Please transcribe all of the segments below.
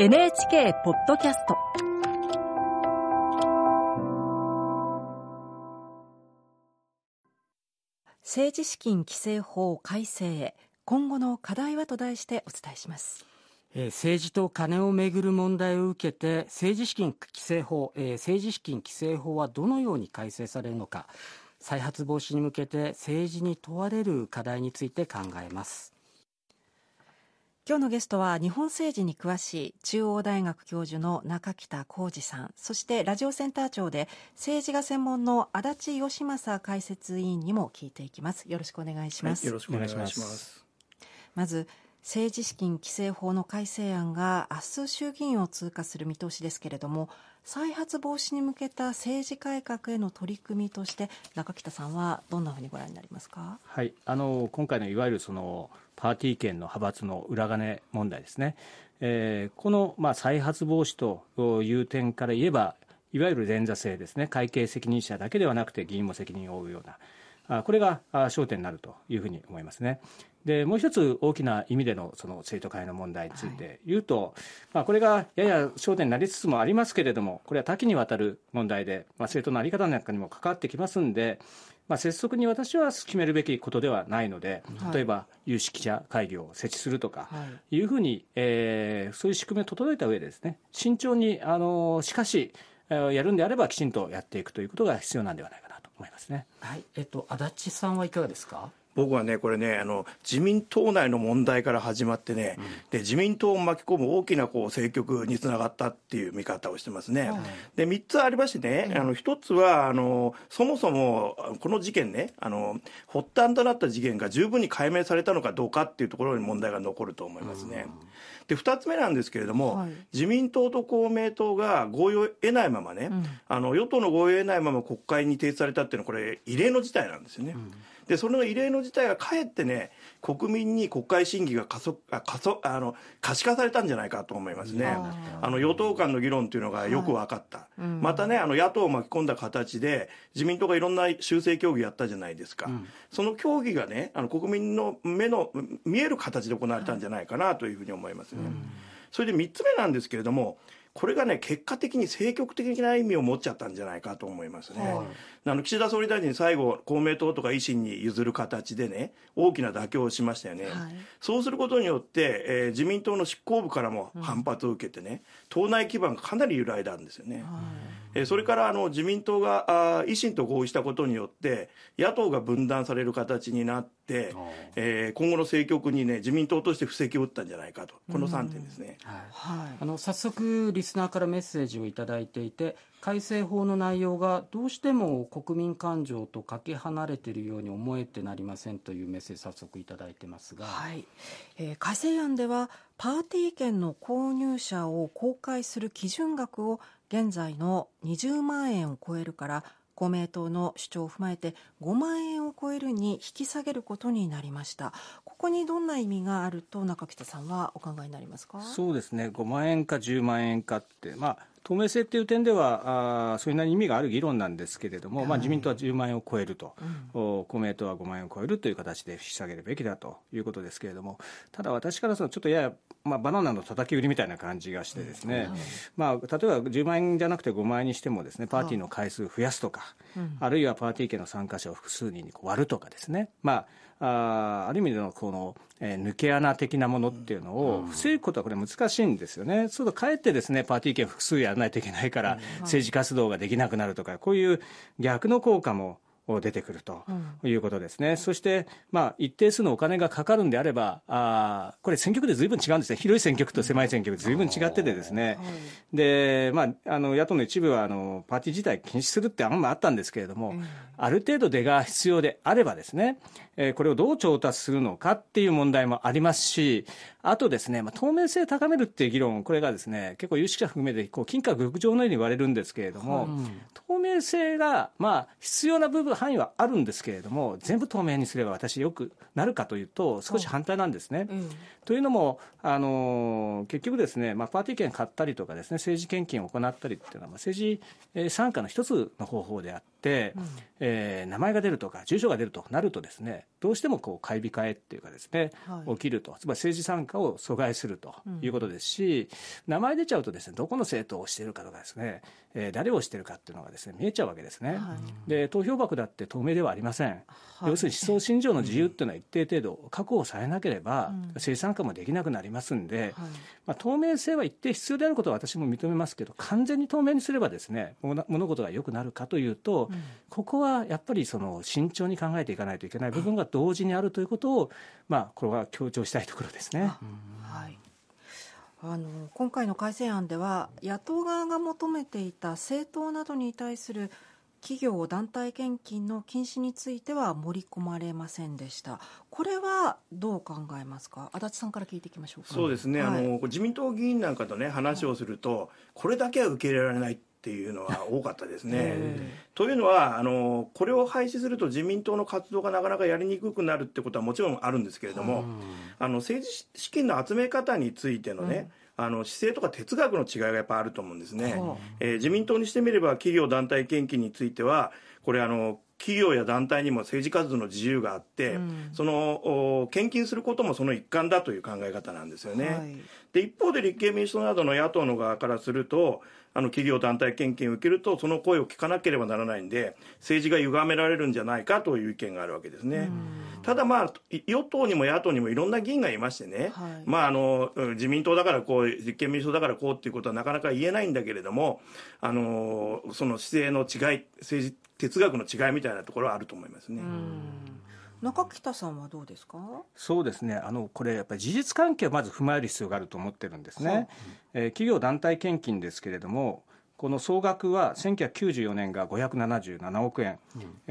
NHK ポッドキャスト。政治資金規正法改正へ今後の課題はと題してお伝えします。政治と金をめぐる問題を受けて政治資金規正法、政治資金規正法はどのように改正されるのか再発防止に向けて政治に問われる課題について考えます。今日のゲストは日本政治に詳しい中央大学教授の中北浩二さん。そしてラジオセンター長で政治が専門の足立義正解説委員にも聞いていきます。よろしくお願いします、はい、よろしくお願いします。まず政治資金規正法の改正案が明日衆議院を通過する見通しですけれども再発防止に向けた政治改革への取り組みとして中北さんはどんなふうにご覧になりますか、はい、あの今回のいわゆるそのパーティー券の派閥の裏金問題ですね、えー、この、まあ、再発防止という点から言えばいわゆる前座制ですね。会計責任者だけではなくて議員も責任を負うようなこれが焦点になるというふうに思いますね。でもう一つ大きな意味でのその生徒会の問題について言うと、はい、まあ、これがやや焦点になりつつもありますけれどもこれは多岐にわたる問題で、まあ、政党の在り方なんかにも関わってきますんで、まあ、拙速に私は決めるべきことではないので、例えば有識者会議を設置するとかい。うふうに、えー、そういう仕組みを整えた上でですね慎重にあのしかしやるんであればきちんとやっていくということが必要なんではないか思いますね。はい、えっと足立さんはいかがですか？僕はね、これね、あの自民党内の問題から始まってね、うん、で自民党を巻き込む大きなこう政局につながったっていう見方をしてますね。で、3つありましてね、あの1つはあの、そもそもこの事件ねあの、発端となった事件が十分に解明されたのかどうかっていうところに問題が残ると思いますね。うんで2つ目なんですけれども、はい、自民党と公明党が合意を得ないままね、うん、あの与党の合意を得ないまま国会に提出されたっていうのはこれ異例の事態なんですよね。うんでその異例の事態がかえってね国民に国会審議が加速あ加速あの可視化されたんじゃないかと思いますね。あの与党間の議論というのがよく分かった、はいまたねあの野党を巻き込んだ形で自民党がいろんな修正協議やったじゃないですか、うん、その協議がねあの国民の目の見える形で行われたんじゃないかなというふうに思いますね。それで3つ目なんですけれどもこれがね結果的に政局的な意味を持っちゃったんじゃないかと思いますね。はい、あの岸田総理大臣最後公明党とか維新に譲る形でね大きな妥協をしましたよね。はい、そうすることによって、えー、自民党の執行部からも反発を受けてね、うん、党内基盤がかなり揺らいだんですよね。はい。えー、それからあの自民党があ維新と合意したことによって野党が分断される形になって、えー、今後の政局にね自民党として布石を打ったんじゃないかと。この3点ですね。はい、あの早速リスナーからメッセージを頂いていて改正法の内容がどうしても国民感情とかけ離れているように思えてなりませんというメッセージ早速頂いてますが、はい。えー、改正案ではパーティー券の購入者を公開する基準額を現在の20万円を超えるから公明党の主張を踏まえて5万円を超えるに引き下げることになりました。ここにどんな意味があると中北さんはお考えになりますか？そうですね。5万円か10万円かってまあ透明性っていう点ではあそれなりに意味がある議論なんですけれども、はい、まあ、自民党は10万円を超えると、うん、公明党は5万円を超えるという形で引き下げるべきだということですけれどもただ私からするとちょっとやや、まあ、バナナの叩き売りみたいな感じがしてですね、うん、まあ、例えば10万円じゃなくて5万円にしてもですねパーティーの回数増やすとか、うん、あるいはパーティー券の参加者を複数人に割るとかですね、まああある意味でのこの、えー、抜け穴的なものっていうのを防ぐことはこれ難しいんですよね。そうするとかえってですねパーティー券複数やらないといけないから政治活動ができなくなるとかこういう逆の効果も出てくるということですね、うん、そして、まあ、一定数のお金がかかるんであれば、あこれ、選挙区でずいぶん違うんですね、広い選挙区と狭い選挙区、ずいぶん違ってて、ですね、でまあ、あの野党の一部はあのパーティー自体禁止するって案もあったんですけれども、うん、ある程度出が必要であればですね、えー、これをどう調達するのかっていう問題もありますし、あとですね、まあ、透明性高めるっていう議論、これがですね、結構有識者含めて、こう、金貨極上のように言われるんですけれども、うん、透明性が、まあ、必要な部分、範囲はあるんですけれども、全部透明にすれば私よくなるかというと、少し反対なんですね。うん、というのも、あの結局ですね、まあ、パーティー券買ったりとかですね、政治献金を行ったりっていうのは、まあ、政治参加の一つの方法であって、うん、えー、名前が出るとか、住所が出るとなるとですね、どうしてもこう買い控えっていうかですね、はい。起きると。つまり政治参加を阻害するということですし、名前出ちゃうとですねどこの政党をしているかとかですね、えー誰をしているかっていうのがですね見えちゃうわけですね。はい。で投票箱だって透明ではありません、はい。要するに思想信条の自由っていうのは一定程度確保されなければ、うん。政治参加もできなくなりますんで、はい。まあ、透明性は一定必要であることは私も認めますけど完全に透明にすればですね物物事が良くなるかというと、うん。ここはやっぱりその慎重に考えていかないといけない部分が同時にあるということを、まあ、これは強調したいところですね。はい、あの今回の改正案では野党側が求めていた政党などに対する企業団体献金の禁止については盛り込まれませんでした。これはどう考えますか？足立さんから聞いていきましょうか。そうですね、はいあの自民党議員なんかとね話をすると、これだけは受け入れられない。っていうのは多かったですね。というのはあのこれを廃止すると自民党の活動がなかなかやりにくくなるってことはもちろんあるんですけれども、あの政治資金の集め方についてのね、あの姿勢とか哲学の違いがやっぱあると思うんですね。はあえー自民党にしてみれば企業団体献金についてはこれあの企業や団体にも政治活動の自由があって、うんそのお献金することもその一環だという考え方なんですよね。はいで一方で立憲民主党などの野党の側からするとあの企業団体献金を受けるとその声を聞かなければならないんで政治が歪められるんじゃないかという意見があるわけですね。ただまあい与党にも野党にもいろんな議員がいましてね、はいまああのうん自民党だからこう立憲民主党だからこうっていうことはなかなか言えないんだけれどもあのその姿勢の違い政治哲学の違いみたいなところはあると思いますね。中北さんはどうですか？そうですね。あのこれやっぱり事実関係をまず踏まえる必要があると思ってるんですね、はあえー企業団体献金ですけれどもこの総額は1994年が577億円、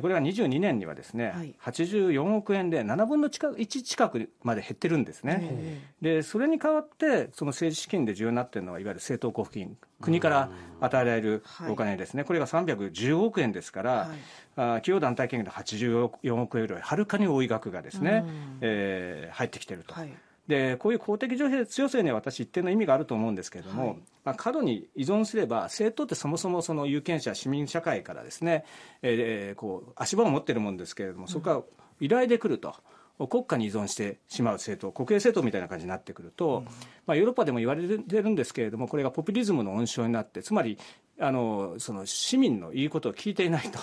これが22年にはですね、はい。84億円で7分の近く1近くまで減ってるんですね、でそれに代わってその政治資金で重要になっているのはいわゆる政党交付金。国から与えられるお金ですね、これが310億円ですから、はい。あー企業団体献金の84億円よりはるかに多い額がですね、えー入ってきていると。はいでこういう公的助成には私一定の意味があると思うんですけれども、はいまあ、過度に依存すれば政党ってそもそもその有権者市民社会からですね、えーこう足場を持っているもんですけれどもそこから依頼で来ると。国家に依存してしまう政党国営政党みたいな感じになってくると、まあ、ヨーロッパでも言われてるんですけれどもこれがポピュリズムの温床になってつまりあのその市民の言うことを聞いていないと、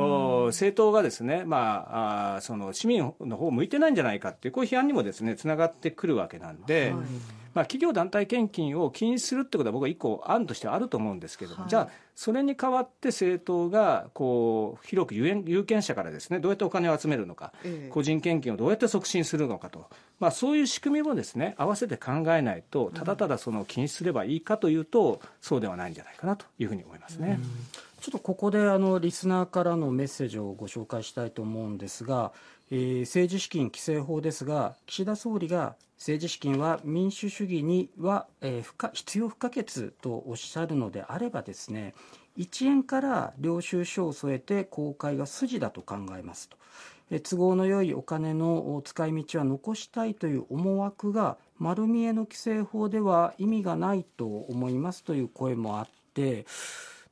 お政党がですね、まあ、あーその市民の方を向いてないんじゃないかっていうこういう批判にもですねつながってくるわけなんで、まあ、企業団体献金を禁止するってことは僕は一個案としてはあると思うんですけども、はい。じゃあそれに代わって政党がこう広く有権者からですねどうやってお金を集めるのか、ええ。個人献金をどうやって促進するのかと、まあ、そういう仕組みもですね合わせて考えないとただただその禁止すればいいかというとそうではないんじゃないかなというふうに思いますね。ちょっとここであのリスナーからのメッセージをご紹介したいと思うんですが、政治資金規正法ですが岸田総理が政治資金は民主主義には、必要不可欠とおっしゃるのであればですね1円から領収書を添えて公開が筋だと考えますと。都合の良いお金の使い道は残したいという思惑が丸見えの規正法では意味がないと思いますという声もあって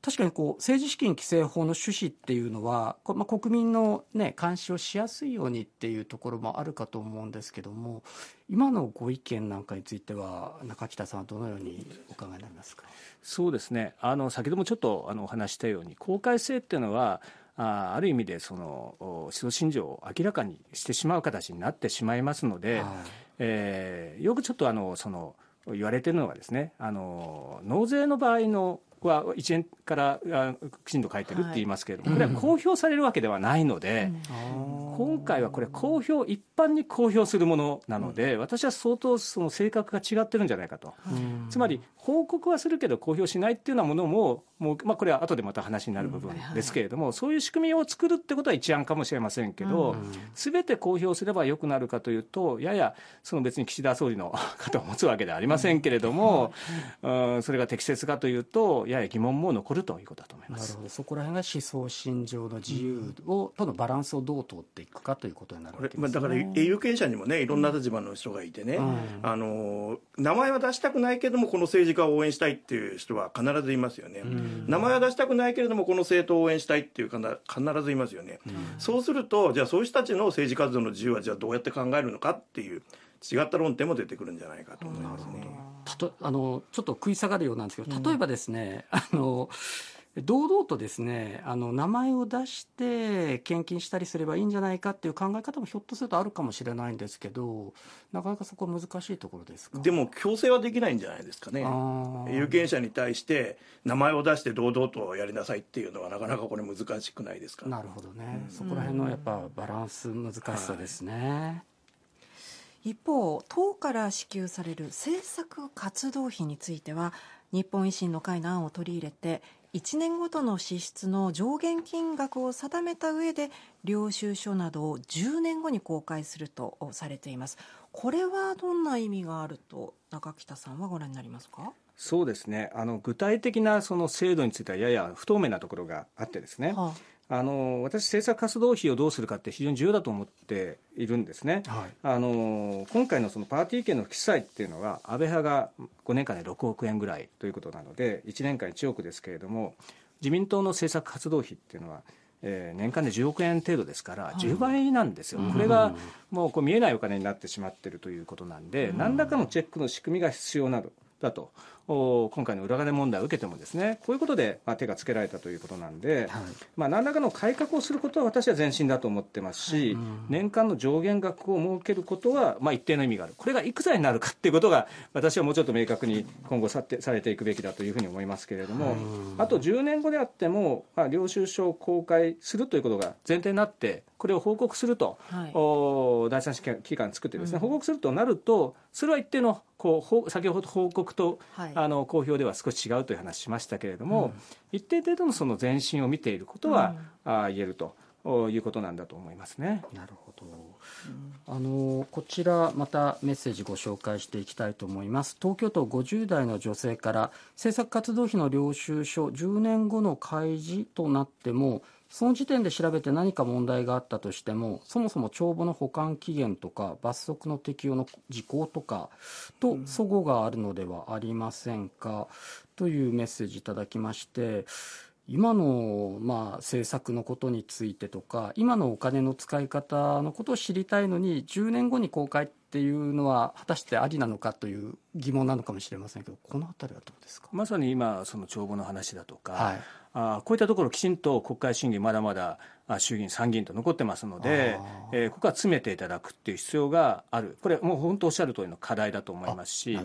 確かにこう政治資金規正法の趣旨っていうのは、こまあ、国民の、ね、監視をしやすいようにっていうところもあるかと思うんですけども今のご意見なんかについては中北さんはどのようにお考えになりますか？そうですねあの先ほどもちょっとあのお話ししたように公開性っていうのはあある意味でそのお思想信条を明らかにしてしまう形になってしまいますので、はいえーよくちょっとあのその言われてるのがですねあの納税の場合のは1円からあきちんと書いてるって言いますけれども、これは公表されるわけではないので、今回はこれ公表一般に公表するものなので、私は相当その性格が違ってるんじゃないかと、つまり報告はするけど公表しないっていうようなものももう、まあ、これは後でまた話になる部分ですけれども、そういう仕組みを作るってことは一案かもしれませんけど、すべて公表すればよくなるかというとややその別に岸田総理の 肩を持つわけではありませんけれども、うんそれが適切かというとやや疑問も残るということだと思います。なるほど。そこら辺が思想信条の自由を、とのバランスをどう通っていくかということになるわけです、ね、だから有権者にもねいろんな立場の人がいてね、うん、あの名前は出したくないけれどもこの政治家を応援したいっていう人は必ずいますよね、うん、名前は出したくないけれどもこの政党を応援したいっていうか必ずいますよね、うん、そうするとじゃあそういう人たちの政治活動の自由はじゃあどうやって考えるのかっていう違った論点も出てくるんじゃないかと思いますね。たとあのちょっと食い下がるようなんですけど例えばですね、うん、あの堂々とですねあの名前を出して献金したりすればいいんじゃないかっていう考え方もひょっとするとあるかもしれないんですけどなかなかそこは難しいところですでも強制はできないんじゃないですかね。有権者に対して名前を出して堂々とやりなさいっていうのはなかなかこれ難しくないですか？なるほどね、うん、そこら辺のやっぱバランス難しさですね。はい一方党から支給される政策活動費については日本維新の会の案を取り入れて1年ごとの支出の上限金額を定めた上で領収書などを10年後に公開するとされています。これはどんな意味があると中北さんはご覧になりますか？そうですね。あの具体的なその制度についてはやや不透明なところがあってですね、はああの私、政策活動費をどうするかって非常に重要だと思っているんですね、はい、あの今回のそのパーティー券の不記載っていうのは、安倍派が5年間で6億円ぐらいということなので、1年間1億ですけれども、自民党の政策活動費っていうのは、えー、年間で10億円程度ですから、10倍なんですよ、はい、これがもうこう見えないお金になってしまっているということなんで、何らかのチェックの仕組みが必要なのだと今回の裏金問題を受けてもですねこういうことで、まあ、手がつけられたということなんで、はい、まあ、何らかの改革をすることは私は前進だと思ってますし、はい、年間の上限額を設けることは、まあ、一定の意味がある。これがいくらになるかっていうことが私はもうちょっと明確に今後さてされていくべきだというふうに思いますけれども、はい、あと10年後であっても、まあ、領収書を公開するということが前提になってこれを報告すると、はい、お第三者機関作ってですね、うん、報告するとなるとそれは一定のこう先ほど報告と、はい、あの公表では少し違うという話しましたけれども、うん、一定程度のその前進を見ていることは、うん、あ言えるということなんだと思いますね。なるほど。あのこちらまたメッセージご紹介していきたいと思います東京都50代の女性から政策活動費の領収書10年後の開示となってもその時点で調べて何か問題があったとしてもそもそも帳簿の保管期限とか罰則の適用の事項とかと齟齬があるのではありませんか、というメッセージいただきまして今の、まあ、政策のことについてとか今のお金の使い方のことを知りたいのに10年後に公開っていうのは果たしてありなのかという疑問なのかもしれませんけどこの辺りはどうですか？まさに今その帳簿の話だとか、はい、あこういったところきちんと国会審議まだまだ衆議院、参議院と残ってますので、えー、ここは詰めていただくっていう必要がある、これ、もう本当おっしゃる通りの課題だと思いますし、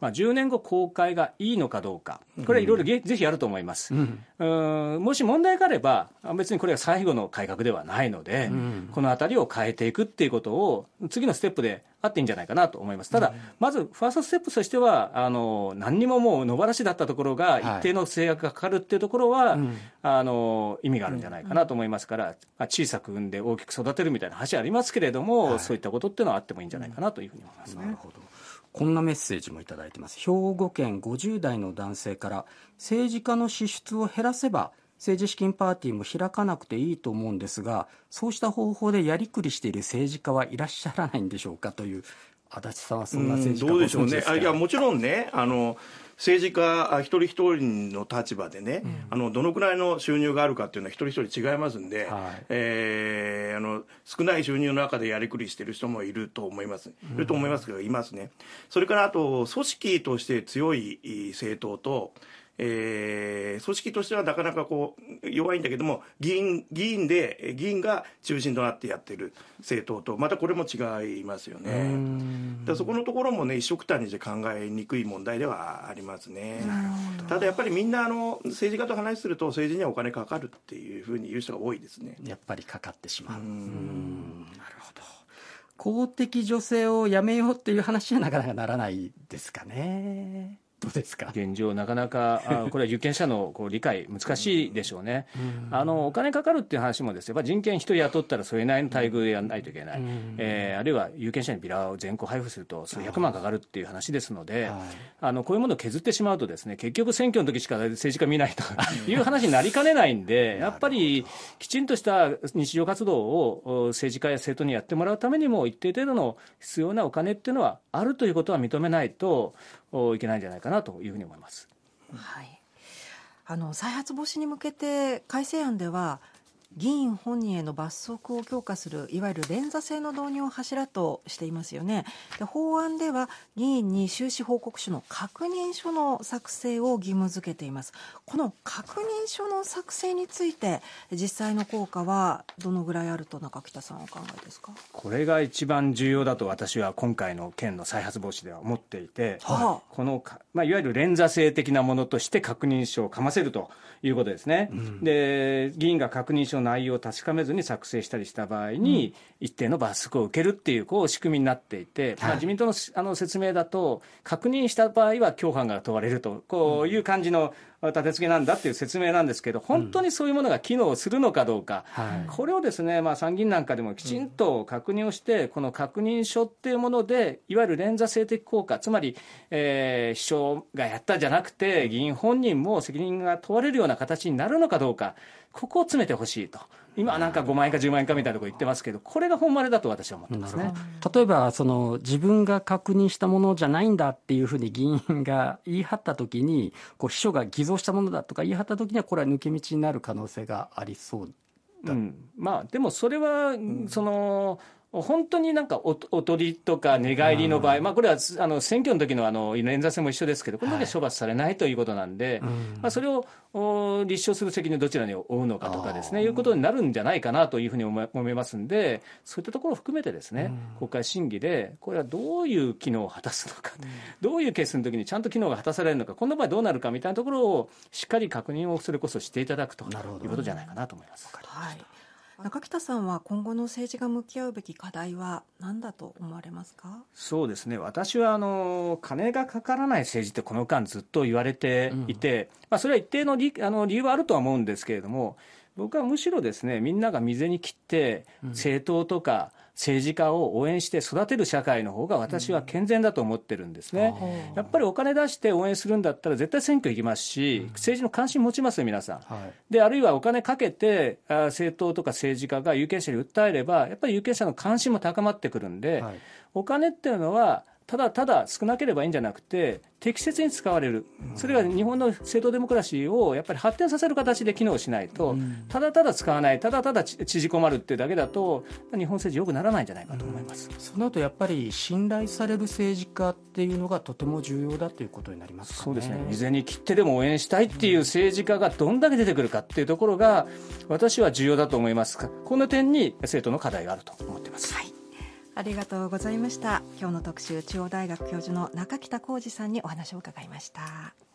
まあ、10年後公開がいいのかどうか、これはいろいろぜひあると思います、うん、うん。もし問題があれば、別にこれが最後の改革ではないので、うん、このあたりを変えていくっていうことを、次のステップであっていいんじゃないかなと思います。ただ、まずファーストステップとしては、あの何にももう野放しだったところが、一定の制約がかかるっていうところは、はい、あの意味があるんじゃないかなと思いますから、小さく産んで大きく育てるみたいな話ありますけれども、はい、そういったことっていうのはあってもいいんじゃないかなというふうに思いますね。なるほどこんなメッセージもいただいてます。兵庫県50代の男性から、政治家の支出を減らせば、政治資金パーティーも開かなくていいと思うんですが、そうした方法でやりくりしている政治家はいらっしゃらないんでしょうかという、足立さんはそんな政治家どうでしょうね。いや、もちろんね、あの、政治家一人一人の立場でね、うん、あのどのくらいの収入があるかっていうのは一人一人違いますんで、はい、えー、あの少ない収入の中でやりくりしてる人もいると思います、いると思いますけど、いますね。それからあと組織として強い政党とえー、組織としてはなかなかこう弱いんだけども議員議員で議員が中心となってやってる政党とまたこれも違いますよね。だそこのところもね一緒くたにして考えにくい問題ではありますね。ただやっぱりみんなあの政治家と話すると政治にはお金かかるっていうふうに言う人が多いですね。やっぱりかかってしまう。うん。なるほど。公的女性をやめようっていう話にはなかなかならないですかねどうですか？現状、なかなか、あ これは有権者のこう理解、難しいでしょうね、あのお金かかるっていう話もです、ね、やっぱ人件1人雇ったらそれなりの待遇でやらないといけない、えー、あるいは有権者にビラを全個配布すると数百万かかるっていう話ですので、あのこういうものを削ってしまうと、ですね結局、選挙の時しか政治家見ないという話になりかねないんで、やっぱりきちんとした日常活動を政治家や政党にやってもらうためにも、一定程度の必要なお金っていうのはあるということは認めないといけないんじゃないかなというふうに思います。はい、あの再発防止に向けて改正案では議員本人への罰則を強化するいわゆる連座制の導入を柱としていますよね。で法案では議員に収支報告書の確認書の作成を義務付けています。この確認書の作成について実際の効果はどのぐらいあると中北さんお考えですか？これが一番重要だと私は今回の件の再発防止では思っていて、はあ、この、まあ、いわゆる連座制的なものとして確認書をかませるということですね、うん、で議員が確認書内容を確かめずに作成したりした場合に、一定の罰則を受けるっていうこう仕組みになっていて、まあ、自民党のあの説明だと、確認した場合は共犯が問われると、こういう感じの立て付けなんだっていう説明なんですけど、本当にそういうものが機能するのかどうか、これをですね、まあ、参議院なんかでもきちんと確認をして、この確認書っていうもので、いわゆる連座性的効果、つまり、えー、秘書がやったじゃなくて、議員本人も責任が問われるような形になるのかどうか、ここを詰めてほしいと。今はなんか5万円か10万円かみたいなところ言ってますけど、これが本丸だと私は思ってますね。例えばその、自分が確認したものじゃないんだっていうふうに議員が言い張ったときに、こう秘書が偽造したものだとか言い張ったときには、これは抜け道になる可能性がありそううん、まあ、でもそれは、その、本当になんかおおとりとか寝返りの場合、まあ、これはあの選挙の時のあの連座戦も一緒ですけど、この時は処罰されないということなんで、はい、まあ、それをお立証する責任をどちらに負うのかとかですね、いうことになるんじゃないかなというふうに思いますんで、そういったところを含めてですね、国会審議で、これはどういう機能を果たすのか、どういうケースの時にちゃんと機能が果たされるのか、この場合どうなるかみたいなところをしっかり確認をそれこそしていただくということじゃないかなと思います。はい中北さんは今後の政治が向き合うべき課題は何だと思われますか？そうですね。私はあの金がかからない政治ってこの間ずっと言われていて、うん、まあ、それは一定の理あの理由はあるとは思うんですけれども僕はむしろですねみんなが未然に切って政党とか、うん政治家を応援して育てる社会の方が私は健全だと思ってるんですね、うん、やっぱりお金出して応援するんだったら絶対選挙行きますし、うん、政治の関心持ちますよ、皆さん、はい、であるいはお金かけて政党とか政治家が有権者に訴えれば、やっぱり有権者の関心も高まってくるんで、はい、お金っていうのは、ただただ少なければいいんじゃなくて、適切に使われる、それが日本の政党デモクラシーをやっぱり発展させる形で機能しないと、ただただ使わない、ただただ縮こまるっていうだけだと、日本政治、よくならないんじゃないかと思います、その後やっぱり信頼される政治家っていうのがとても重要だということになります、ね、そうですね、未然に切ってでも応援したいっていう政治家がどんだけ出てくるかっていうところが、私は重要だと思います。この点に政党の課題があると思ってます。はいありがとうございました。今日の特集中央大学教授の中北浩二さんにお話を伺いました。